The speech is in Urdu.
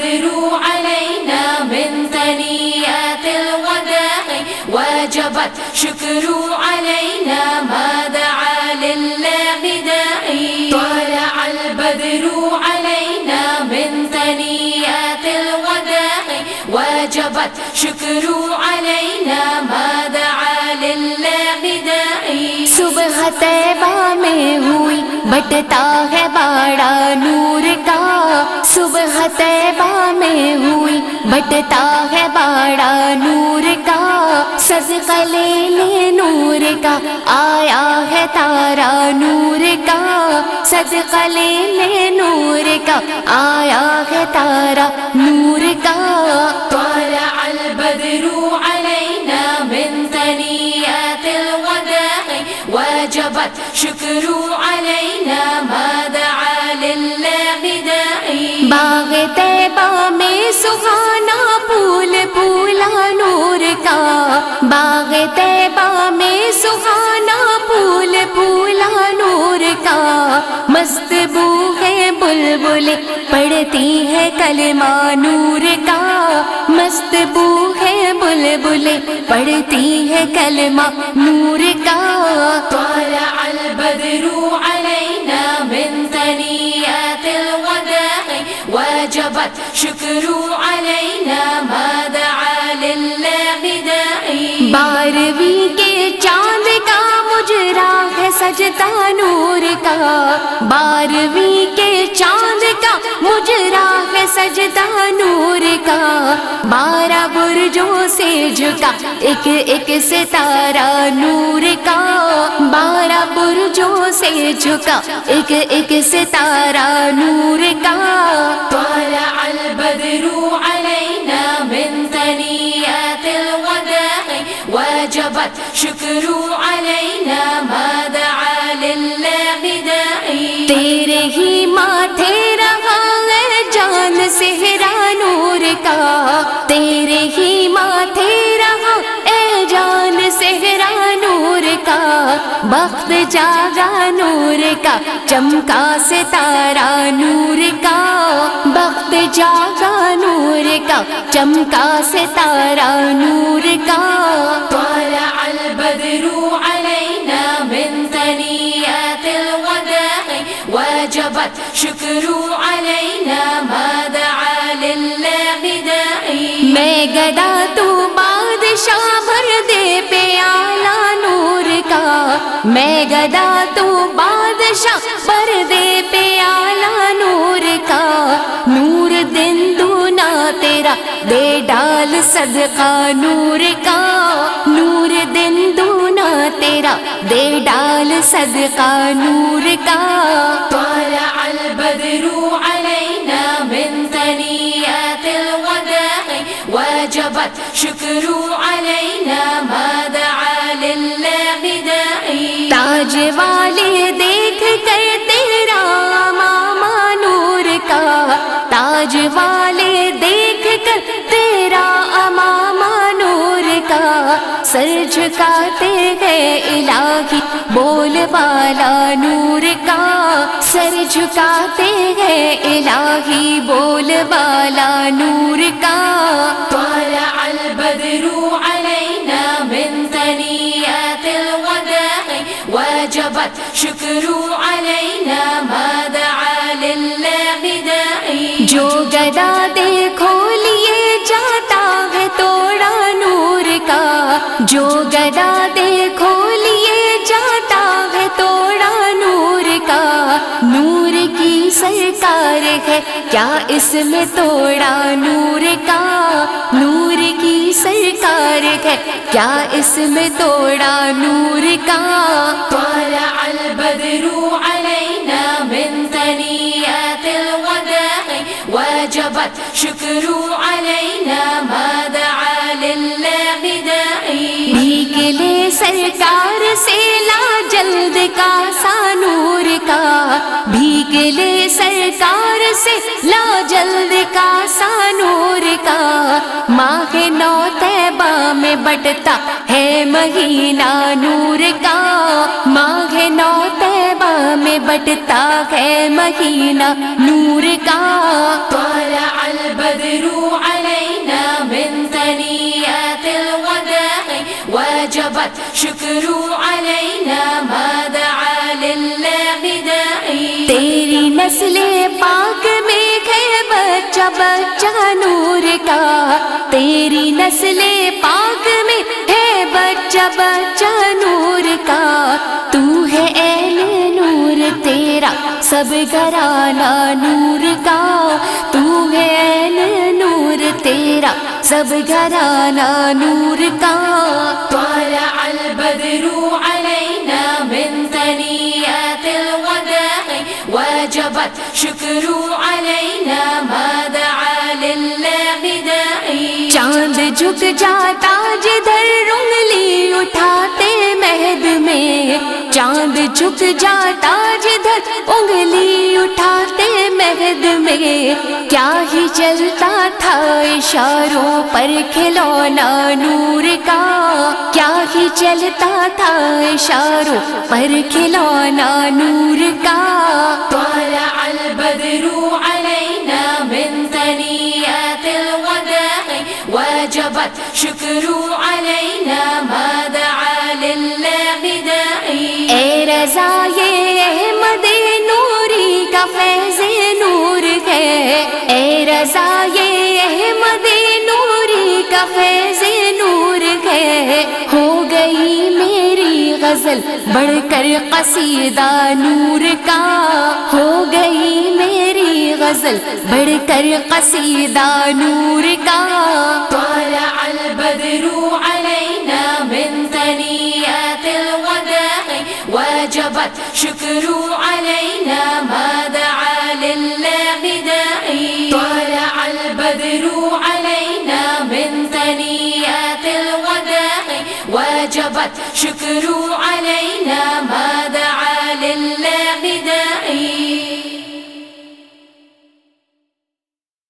البدر علينا من ثنيات الغداء وجبت شكر علينا ما دعا لله داعي. طلع البدر علينا وجبت شكر علينا ما دعا لله داعي. صبح طیبہ میں ہوئی بٹتا ہے باڑا نور کا. صبح طیبہ میں ہوئی بٹتا ہے باڑا نور کا. صدقہ لے لے نور کا آیا ہے تارا نور کا. صدقہ لے لے نور کا آیا ہے تارا نور کا. البدر علينا من ثنيات الوداع وجبت شكر علينا ما دعا لله داعي. باغ طیبہ میں سہانا پھول پھولا نور کا باغ طیبہ بلبل پڑھتی ہے کلمہ نور کا، مست بو ہے بلبل پڑھتی ہے کلمہ نور کا۔ طلع البدر علينا من ثنيات الوداع وجبت شكر علينا ما دعا لله داعي بارہویں کے چاند کا مجرا ہے سجدہ نور کا۔ بارہویں کے چاند کا مجرا ہے سجدہ نور کا۔ بارہ برجوں سے جھکا ایک ایک ستارہ نور کا۔ بارہ برجوں سے جھکا ایک ایک ستارہ نور کا۔ البدر علينا وجبت شكر علينا ما دعا لله داعي. تیرے ہی ماتھے رہا ہے، جان سہرا نور کا. تیرے ہی ماتھے رہا اے جان سہرا نور کا. بخت جاگا نور کا، چمکا ستارہ نور کا. بخت جاگا نور کا چمکا ستارہ نور کا۔ طلع البدر علينا من ثنيات الوداع وجبت شكر علينا ما دعا لله داعي میں گدا تو بادشاہ بھر دے پیالہ نور کا۔ میں گدا تو بادشاہ بھر دے دے ڈال صدقہ نور کا نور دن دونا تیرا۔ دے ڈال صدقہ نور کا۔ طلع البدر علينا من ثنيات الوداع وجبت شكر علينا ما دعا لله داعي تاج والے سر جھکاتے گئے الہی بول والا نور کا سر جھکاتے گئے الہی بول والا نور کا۔ طلع البدر علينا من ثنيات الوداع وجبت شكر علينا ما دعا لله داعي جو گدا دیکھو جو گدا دیکھو لیے جاتا ہے توڑا نور کا نور کی سرکار ہے کیا اس میں توڑا نور کا نور کی سرکار ہے کیا اس میں توڑا نور کا طلع البدر علينا من ثنيات الوداع وجبت شكر علينا سرکار سے لا جلد کا سا نور کا، بھیگ لے سرکار سے لا جلد کا سا نور کا۔ ماہ نو تیبہ میں بٹتا ہے مہینہ نور کا۔ ماہ نو تیبہ میں بٹتا ہے مہینہ نور کا۔ وجبت شكر علينا ما دعا لله داعي تیری نسل پاک میں ہے بچہ بچہ نور کا. تیری نسل پاک میں ہے بچہ بچہ نور کا. تو ہے اہل نور تیرا سب گھرانہ نور کا. تو ہے اہل نور تیرا سب گھرانہ نور کا۔ طالع البدر علينا من ثنيات الوداع وجبت شكر علينا ما دعا لله داعي. چاند جھک جاتا جدھر انگلی اٹھاتے مہد میں۔ چاند جھک جاتا جدھر انگلی اٹھاتے مہد میں کیا ہی چلتا تھا اشاروں پر کھلونا نور کا؟ کیا ہی چلتا تھا اشاروں پر کھلونا نور کا؟ طالع البدر علينا من ثنيات الوداع وجبت شكر علينا ما دعا لله داعي اے رضا اے یہ احمد نوری کا فیض نور ہے۔ ہو گئی میری غزل، بڑھ کر قصیدہ نور کا۔ ہو گئی میری غزل، بڑھ کر قصیدہ نور کا۔ طالع البدر علينا من ثنيات الوداع وجبت شكر علينا ما دعا لله داعي تدرو علينا من ثنيات الغداء وجبت شكر علينا ما دعا لله داعي.